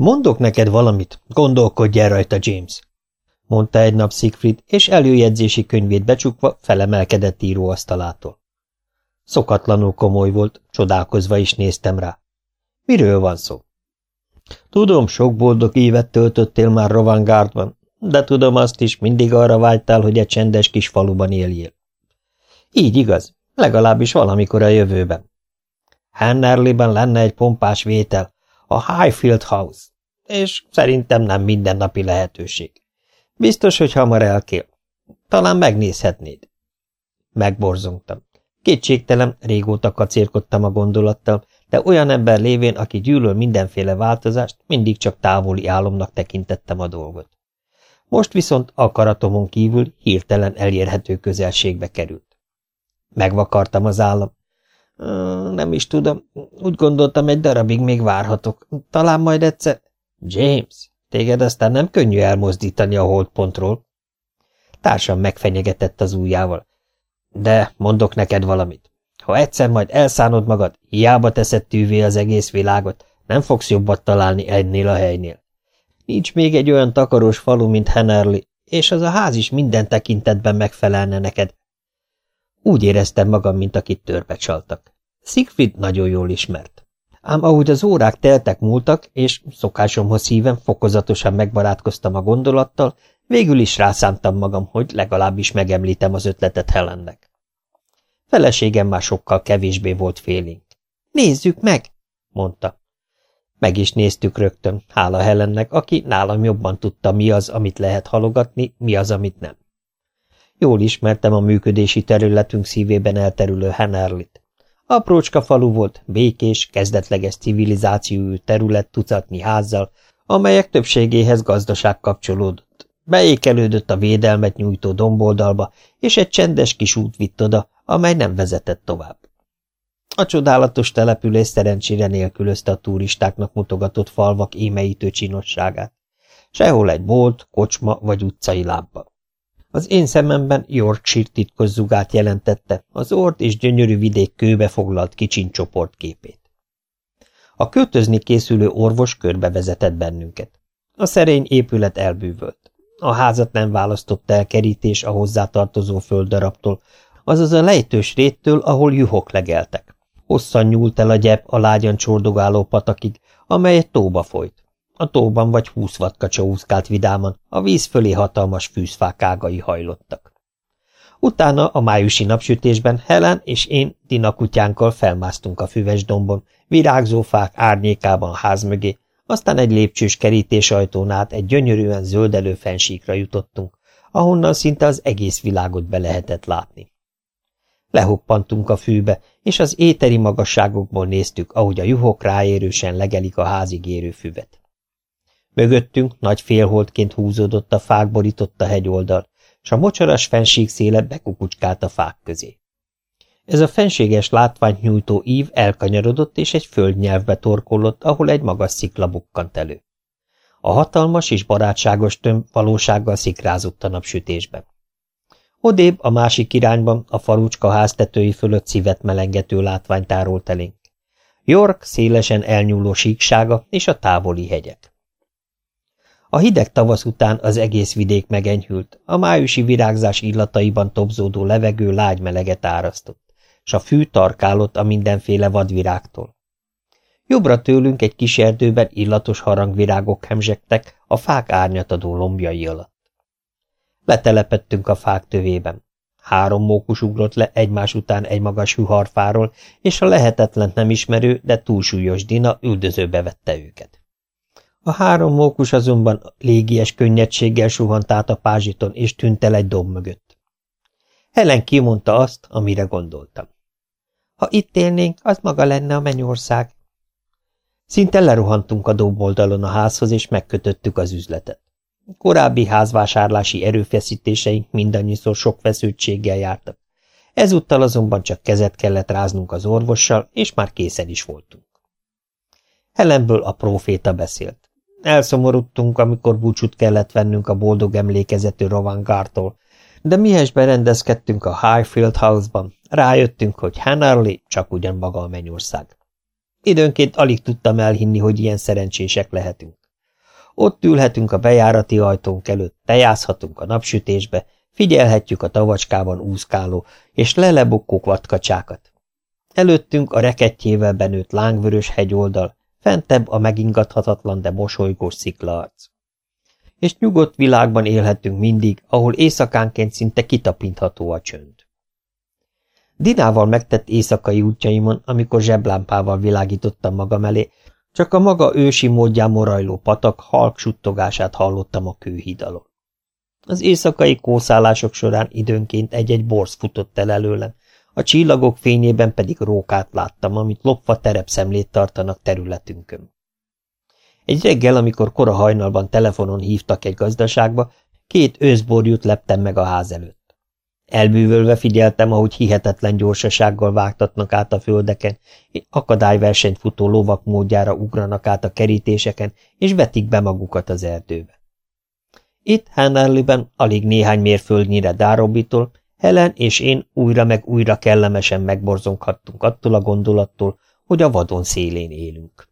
Mondok neked valamit, gondolkodj el rajta, James, mondta egy nap Siegfried, és előjegyzési könyvét becsukva felemelkedett íróasztalától. Szokatlanul komoly volt, csodálkozva is néztem rá. Miről van szó? Tudom, sok boldog évet töltöttél már Rovangardban, de tudom azt is, mindig arra vágytál, hogy egy csendes kis faluban éljél. Így igaz, legalábbis valamikor a jövőben. Hannerliben lenne egy pompás vétel, a Highfield House, és szerintem nem mindennapi lehetőség. Biztos, hogy hamar elkél. Talán megnézhetnéd. Megborzongtam. Kétségtelen, régóta kacérkodtam a gondolattal, de olyan ember lévén, aki gyűlöl mindenféle változást, mindig csak távoli álomnak tekintettem a dolgot. Most viszont akaratomon kívül hirtelen elérhető közelségbe került. Megvakartam az állam. Nem is tudom, úgy gondoltam, egy darabig még várhatok. Talán majd egyszer... James, téged aztán nem könnyű elmozdítani a holdpontról. Társam megfenyegetett az ujjával. De mondok neked valamit. Ha egyszer majd elszánod magad, hiába teszed tűvé az egész világot, nem fogsz jobbat találni ennél a helynél. Nincs még egy olyan takaros falu, mint Hennerly, és az a ház is minden tekintetben megfelelne neked. Úgy éreztem magam, mint akit törbe csaltak. Siegfried nagyon jól ismert. Ám ahogy az órák teltek múltak, és szokásomhoz szíven fokozatosan megbarátkoztam a gondolattal, végül is rászántam magam, hogy legalábbis megemlítem az ötletet Helennek. Feleségem már sokkal kevésbé volt félénk. Nézzük meg, mondta. Meg is néztük rögtön, hála Helennek, aki nálam jobban tudta, mi az, amit lehet halogatni, mi az, amit nem. Jól ismertem a működési területünk szívében elterülő Hennerlit. Aprócska falu volt, békés, kezdetleges civilizációjú terület tucatnyi házzal, amelyek többségéhez gazdaság kapcsolódott. Beékelődött a védelmet nyújtó domboldalba, és egy csendes kis út vitt oda, amely nem vezetett tovább. A csodálatos település szerencsére nélkülözte a turistáknak mutogatott falvak émeítő csinosságát. Sehol egy bolt, kocsma vagy utcai lámpa. Az én szememben Yorkshire titkos zugát jelentette, az ort és gyönyörű vidék kőbe foglalt kicsin csoport képét. A költözni készülő orvos körbevezetett bennünket. A szerény épület elbűvölt. A házat nem választott el kerítés a hozzátartozó földdarabtól, azaz a lejtős réttől, ahol juhok legeltek. Hosszan nyúlt el a gyep a lágyan csordogáló patakig, amely egy tóba folyt. A tóban vagy húsz vadkacsa úszkált vidáman, a víz fölé hatalmas fűzfák ágai hajlottak. Utána a májusi napsütésben Helen és én Dina kutyánkkal felmásztunk a füves dombon, virágzó fák árnyékában a ház mögé, aztán egy lépcsős kerítés ajtón át egy gyönyörűen zöldelő fensíkra jutottunk, ahonnan szinte az egész világot be lehetett látni. Lehoppantunk a fűbe, és az éteri magasságokból néztük, ahogy a juhok ráérősen legelik a házig érő füvet. Mögöttünk nagy félholdként húzódott a fák borította hegyoldal, s a mocsaras fenség széle bekukucskált a fák közé. Ez a fenséges látványt nyújtó ív elkanyarodott, és egy földnyelvbe torkollott, ahol egy magas szikla bukkant elő. A hatalmas és barátságos tömb valósággal szikrázott a napsütésben. Odébb a másik irányban a farucska háztetői fölött szívet melengető látvány tárolt elénk. York szélesen elnyúló síksága és a távoli hegyek. A hideg tavasz után az egész vidék megenyhült, a májusi virágzás illataiban tobzódó levegő lágy meleget árasztott, s a fű tarkálott a mindenféle vadvirágtól. Jobbra tőlünk egy kis erdőben illatos harangvirágok hemzsegtek a fák árnyatadó lombjai alatt. Letelepettünk a fák tövében. Három mókus ugrott le egymás után egy magas hűharfáról, és a lehetetlen nem ismerő, de túlsúlyos Dina üldözőbe vette őket. A három mókus azonban légies könnyedséggel suhant át a pázsiton, és tűnt el egy domb mögött. Helen kimondta azt, amire gondoltam. Ha itt élnénk, az maga lenne a mennyország. Szinte lerohantunk a domboldalon a házhoz, és megkötöttük az üzletet. Korábbi házvásárlási erőfeszítéseink mindannyiszor sok feszültséggel jártak. Ezúttal azonban csak kezet kellett ráznunk az orvossal, és már készen is voltunk. Helenből a próféta beszélt. Elszomorodtunk, amikor búcsút kellett vennünk a boldog emlékezetű Rovangártól, de mihez berendezkedtünk a Highfield House-ban, rájöttünk, hogy Hanarley csak ugyan maga a mennyország. Időnként alig tudtam elhinni, hogy ilyen szerencsések lehetünk. Ott ülhetünk a bejárati ajtónk előtt, tejázhatunk a napsütésbe, figyelhetjük a tavacskában úszkáló és lelebukó vatkacsákat. Előttünk a rekettjével benőtt lángvörös hegyoldal, fentebb a megingathatatlan, de mosolygós sziklaarc. És nyugodt világban élhetünk mindig, ahol éjszakánként szinte kitapintható a csönd. Dinával megtett éjszakai útjaimon, amikor zseblámpával világítottam magam elé, csak a maga ősi módján morajló patak halk suttogását hallottam a kőhídalon. Az éjszakai kószálások során időnként egy-egy borz futott el előlem, a csillagok fényében pedig rókát láttam, amit lopva terepszemlét tartanak területünkön. Egy reggel, amikor kora hajnalban telefonon hívtak egy gazdaságba, két őszborjút leptem meg a ház előtt. Elbűvölve figyeltem, ahogy hihetetlen gyorsasággal vágtatnak át a földeken, akadályversenyt futó lovak módjára ugranak át a kerítéseken, és vetik be magukat az erdőbe. Itt Hannerliben, alig néhány mérföldnyire Dárobitól, Helen és én újra meg újra kellemesen megborzonghattunk attól a gondolattól, hogy a vadon szélén élünk.